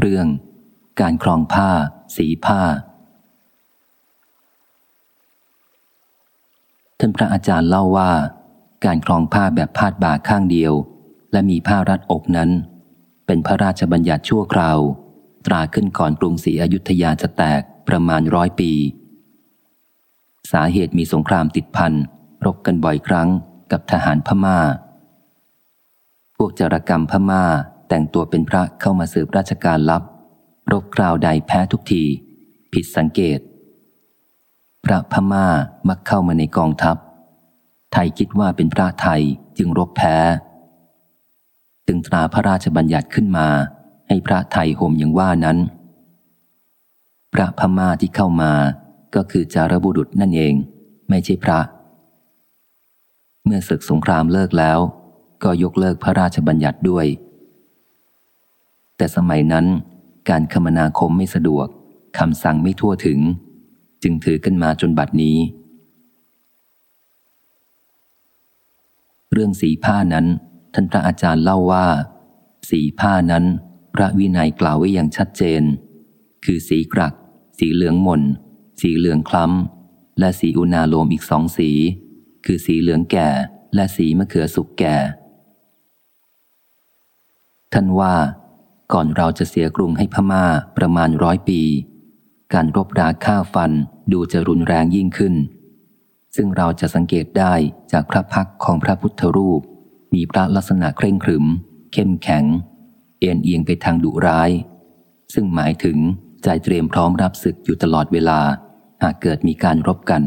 เรื่อง การคลองผ้า สีผ้า ท่านพระอาจารย์เล่าว่า การคลองผ้าแบบพาดบ่าข้างเดียว และมีผ้ารัดอกนั้น เป็นพระราชบัญญัติชั่วคราว ตราขึ้นก่อนกรุงศรีอยุธยาจะแตกประมาณร้อยปี สาเหตุมีสงครามติดพันรบกันบ่อยครั้งกับทหารพมา่า พวกจารกรรมพมา่า แต่งตัวเป็นพระเข้ามาสืบราชการลับ รบคราวใดแพ้ทุกที ผิดสังเกต พระพม่ามักเข้ามาในกองทัพ ไทยคิดว่าเป็นพระไทยจึงรบแพ้ตึงตราพระราชบัญญัติขึ้นมา ให้พระไทยห่มอย่างว่านั้น พระพม่าที่เข้ามาก็คือจารบุรุษนั่นเอง ไม่ใช่พระ เมื่อศึกสงครามเลิกแล้ว ก็ยกเลิกพระราชบัญญัติด้วย แต่สมัยนั้น การคมนาคมไม่สะดวกคำสั่งไม่ทั่วถึง จึงถือกันมาจนบัดนี้ เรื่องสีผ้านั้น ท่านพระอาจารย์เล่าว่า สีผ้านั้น พระวินัยกล่าวไว้อย่างชัดเจน คือสีกรัก สีเหลืองมนสีเหลืองคล้ำ และสีอุณาโลมอีกสองสี คือสีเหลืองแก่ และสีมะเขือสุกแก่ ท่านว่า ก่อนเราจะเสียกรุงให้พม่าประมาณร้อยปี การรบราฆ่าฟันดูจะรุนแรงยิ่งขึ้น ซึ่งเราจะสังเกตได้จากพระพักของพระพุทธรูป มีพระลักษณะเคร่งครึม เข้มแข็ง เอ็นเอียงไปทางดุร้าย ซึ่งหมายถึงใจเตรียมพร้อมรับศึกอยู่ตลอดเวลา หากเกิดมีการรบกัน